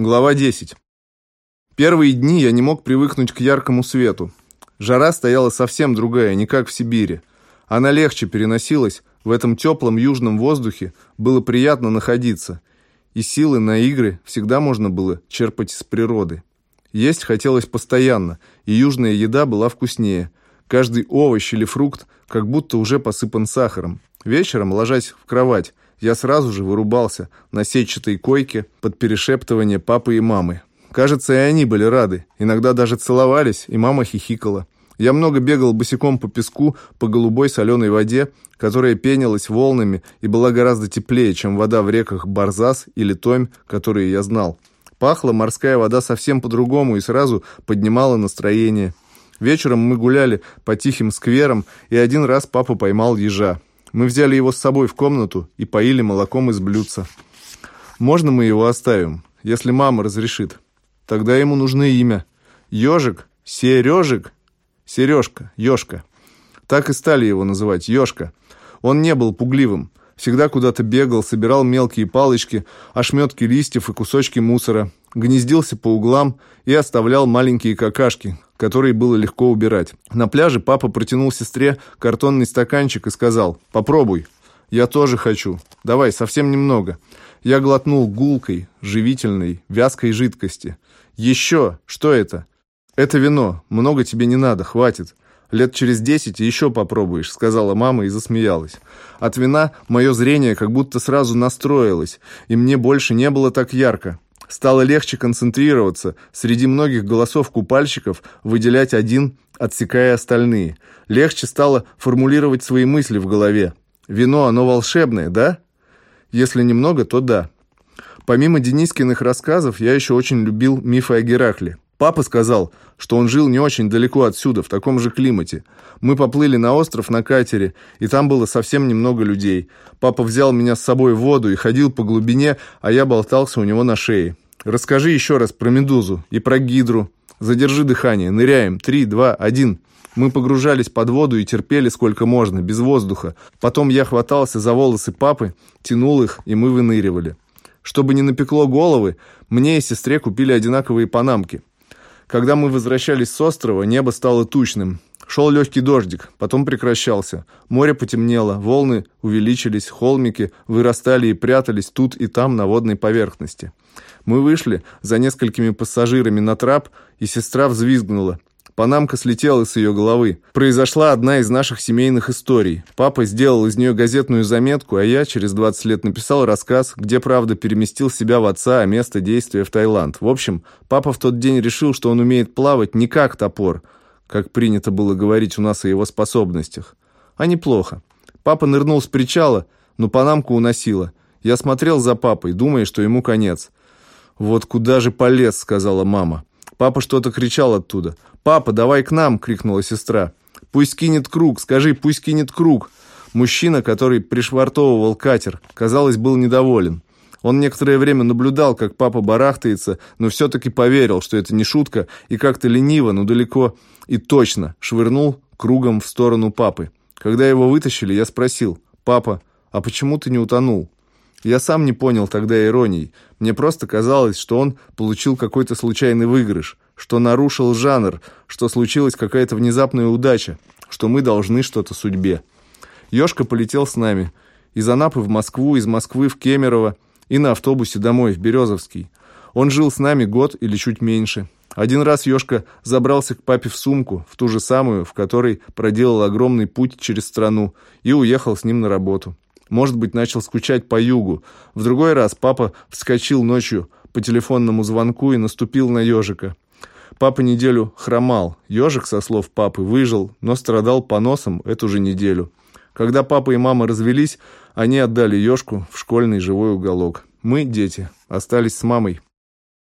Глава 10. Первые дни я не мог привыкнуть к яркому свету. Жара стояла совсем другая, не как в Сибири. Она легче переносилась, в этом теплом южном воздухе было приятно находиться, и силы на игры всегда можно было черпать из природы. Есть хотелось постоянно, и южная еда была вкуснее. Каждый овощ или фрукт как будто уже посыпан сахаром. Вечером, ложась в кровать, я сразу же вырубался на сетчатой койке под перешептывание папы и мамы. Кажется, и они были рады. Иногда даже целовались, и мама хихикала. Я много бегал босиком по песку, по голубой соленой воде, которая пенилась волнами и была гораздо теплее, чем вода в реках Барзас или Томь, которые я знал. Пахла морская вода совсем по-другому и сразу поднимала настроение. Вечером мы гуляли по тихим скверам, и один раз папа поймал ежа. Мы взяли его с собой в комнату и поили молоком из блюдца. Можно мы его оставим, если мама разрешит? Тогда ему нужно имя. Ежик? Сережик? Сережка, Ежка. Так и стали его называть, Ежка. Он не был пугливым. Всегда куда-то бегал, собирал мелкие палочки, ошметки листьев и кусочки мусора, гнездился по углам и оставлял маленькие какашки, которые было легко убирать. На пляже папа протянул сестре картонный стаканчик и сказал «Попробуй». «Я тоже хочу. Давай, совсем немного». Я глотнул гулкой, живительной, вязкой жидкости. «Еще! Что это?» «Это вино. Много тебе не надо, хватит. Лет через десять еще попробуешь», — сказала мама и засмеялась. От вина мое зрение как будто сразу настроилось, и мне больше не было так ярко. Стало легче концентрироваться, среди многих голосов купальщиков выделять один, отсекая остальные. Легче стало формулировать свои мысли в голове. Вино, оно волшебное, да? Если немного, то да. Помимо Денискиных рассказов, я еще очень любил мифы о Геракле. Папа сказал, что он жил не очень далеко отсюда, в таком же климате. Мы поплыли на остров на катере, и там было совсем немного людей. Папа взял меня с собой в воду и ходил по глубине, а я болтался у него на шее. Расскажи еще раз про медузу и про гидру. Задержи дыхание, ныряем. Три, два, один. Мы погружались под воду и терпели сколько можно, без воздуха. Потом я хватался за волосы папы, тянул их, и мы выныривали. Чтобы не напекло головы, мне и сестре купили одинаковые панамки. Когда мы возвращались с острова, небо стало тучным. Шел легкий дождик, потом прекращался. Море потемнело, волны увеличились, холмики вырастали и прятались тут и там на водной поверхности. Мы вышли за несколькими пассажирами на трап, и сестра взвизгнула. Панамка слетела с ее головы. Произошла одна из наших семейных историй. Папа сделал из нее газетную заметку, а я через 20 лет написал рассказ, где, правда, переместил себя в отца, а место действия в Таиланд. В общем, папа в тот день решил, что он умеет плавать не как топор, как принято было говорить у нас о его способностях, а неплохо. Папа нырнул с причала, но панамку уносило. Я смотрел за папой, думая, что ему конец. «Вот куда же полез?» — сказала мама. Папа что-то кричал оттуда. «Папа, давай к нам!» — крикнула сестра. «Пусть кинет круг! Скажи, пусть кинет круг!» Мужчина, который пришвартовывал катер, казалось, был недоволен. Он некоторое время наблюдал, как папа барахтается, но все-таки поверил, что это не шутка, и как-то лениво, но далеко и точно швырнул кругом в сторону папы. Когда его вытащили, я спросил, «Папа, а почему ты не утонул?» Я сам не понял тогда иронии. Мне просто казалось, что он получил какой-то случайный выигрыш, что нарушил жанр, что случилась какая-то внезапная удача, что мы должны что-то судьбе. Ёшка полетел с нами. Из Анапы в Москву, из Москвы в Кемерово и на автобусе домой, в Березовский. Он жил с нами год или чуть меньше. Один раз Ёшка забрался к папе в сумку, в ту же самую, в которой проделал огромный путь через страну, и уехал с ним на работу. Может быть, начал скучать по югу. В другой раз папа вскочил ночью по телефонному звонку и наступил на ежика. Папа неделю хромал. Ежик, со слов папы, выжил, но страдал поносом эту же неделю. Когда папа и мама развелись, они отдали ежку в школьный живой уголок. Мы, дети, остались с мамой.